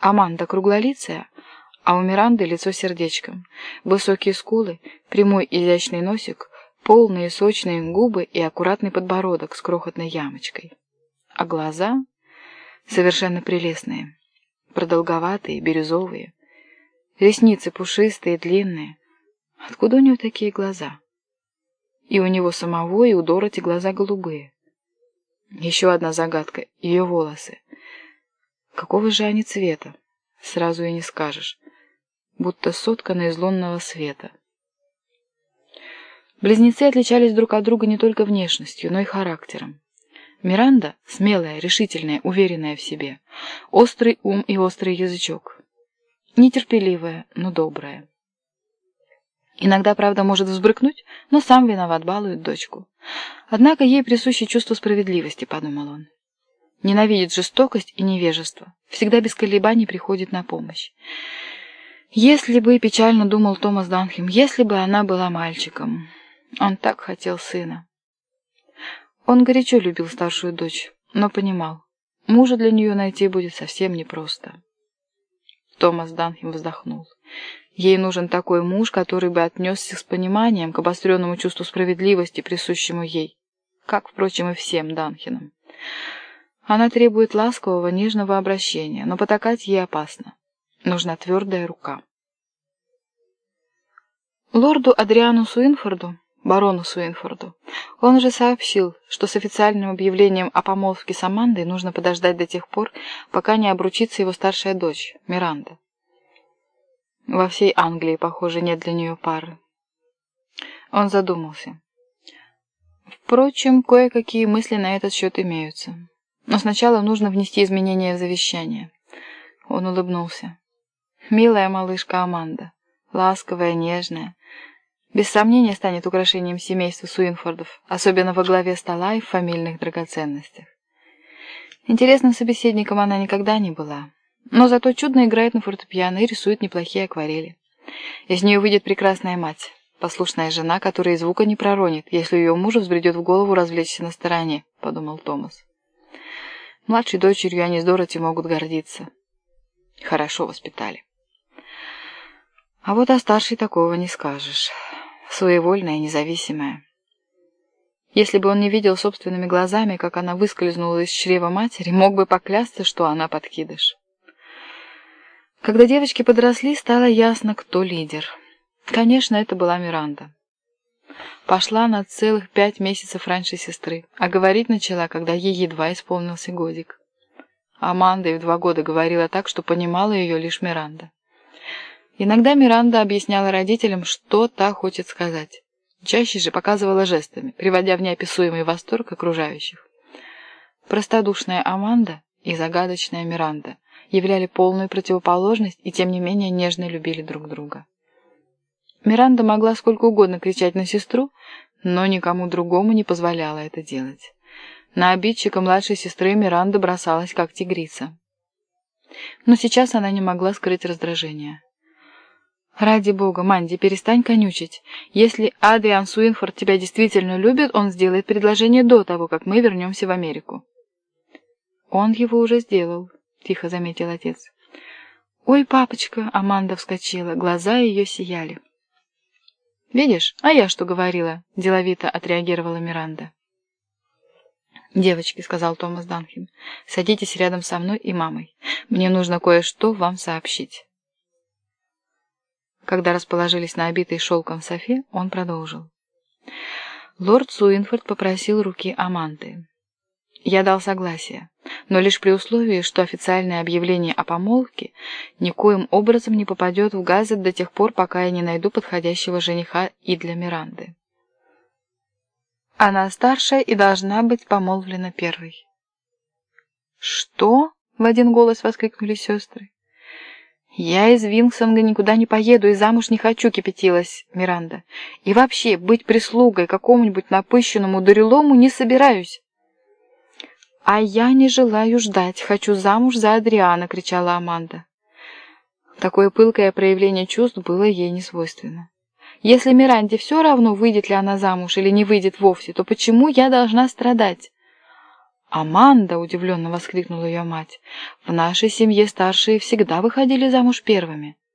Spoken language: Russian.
Аманда круглолицая, а у Миранды лицо сердечком. Высокие скулы, прямой изящный носик, полные сочные губы и аккуратный подбородок с крохотной ямочкой. А глаза совершенно прелестные, продолговатые, бирюзовые. Ресницы пушистые, длинные. Откуда у него такие глаза? И у него самого, и у Дороти глаза голубые. Еще одна загадка — ее волосы. Какого же они цвета? Сразу и не скажешь. Будто сотканы из лунного света. Близнецы отличались друг от друга не только внешностью, но и характером. Миранда — смелая, решительная, уверенная в себе. Острый ум и острый язычок. Нетерпеливая, но добрая. Иногда, правда, может взбрыкнуть, но сам виноват, балует дочку. Однако ей присуще чувство справедливости, подумал он. Ненавидит жестокость и невежество. Всегда без колебаний приходит на помощь. Если бы, печально думал Томас Данхем, если бы она была мальчиком. Он так хотел сына. Он горячо любил старшую дочь, но понимал, мужа для нее найти будет совсем непросто. Томас Данхем вздохнул. Ей нужен такой муж, который бы отнесся с пониманием к обостренному чувству справедливости, присущему ей, как, впрочем, и всем Данхинам. Она требует ласкового, нежного обращения, но потакать ей опасно. Нужна твердая рука. Лорду Адриану Суинфорду, барону Суинфорду, он же сообщил, что с официальным объявлением о помолвке с Амандой нужно подождать до тех пор, пока не обручится его старшая дочь, Миранда. Во всей Англии, похоже, нет для нее пары. Он задумался. Впрочем, кое-какие мысли на этот счет имеются. Но сначала нужно внести изменения в завещание. Он улыбнулся. Милая малышка Аманда, ласковая, нежная, без сомнения станет украшением семейства Суинфордов, особенно во главе стола и в фамильных драгоценностях. Интересным собеседником она никогда не была. Но зато чудно играет на фортепиано и рисует неплохие акварели. Из нее выйдет прекрасная мать, послушная жена, которая и звука не проронит, если ее мужу взбредет в голову развлечься на стороне, подумал Томас. Младшей дочерью они с Дороти могут гордиться. Хорошо воспитали. А вот о старшей такого не скажешь. Своевольная, независимая. Если бы он не видел собственными глазами, как она выскользнула из чрева матери, мог бы поклясться, что она подкидыш. Когда девочки подросли, стало ясно, кто лидер. Конечно, это была Миранда. Пошла на целых пять месяцев раньше сестры, а говорить начала, когда ей едва исполнился годик. Аманда и в два года говорила так, что понимала ее лишь Миранда. Иногда Миранда объясняла родителям, что та хочет сказать. Чаще же показывала жестами, приводя в неописуемый восторг окружающих. Простодушная Аманда и загадочная Миранда – являли полную противоположность и тем не менее нежно любили друг друга. Миранда могла сколько угодно кричать на сестру, но никому другому не позволяла это делать. На обидчика младшей сестры Миранда бросалась как тигрица. Но сейчас она не могла скрыть раздражение. «Ради бога, Манди, перестань конючить. Если Адриан Суинфорд тебя действительно любит, он сделает предложение до того, как мы вернемся в Америку». «Он его уже сделал», — тихо заметил отец. «Ой, папочка!» — Аманда вскочила, глаза ее сияли. «Видишь, а я что говорила?» — деловито отреагировала Миранда. «Девочки», — сказал Томас Данхин, — «садитесь рядом со мной и мамой. Мне нужно кое-что вам сообщить». Когда расположились на обитой шелком софе, он продолжил. Лорд Суинфорд попросил руки Аманды. Я дал согласие, но лишь при условии, что официальное объявление о помолвке никоим образом не попадет в газет до тех пор, пока я не найду подходящего жениха и для Миранды. Она старшая и должна быть помолвлена первой. «Что?» — в один голос воскликнули сестры. «Я из Винксонга никуда не поеду и замуж не хочу», — кипятилась Миранда. «И вообще, быть прислугой какому-нибудь напыщенному дурелому не собираюсь». «А я не желаю ждать, хочу замуж за Адриана!» — кричала Аманда. Такое пылкое проявление чувств было ей не свойственно. «Если Миранде все равно, выйдет ли она замуж или не выйдет вовсе, то почему я должна страдать?» «Аманда!» — удивленно воскликнула ее мать. «В нашей семье старшие всегда выходили замуж первыми».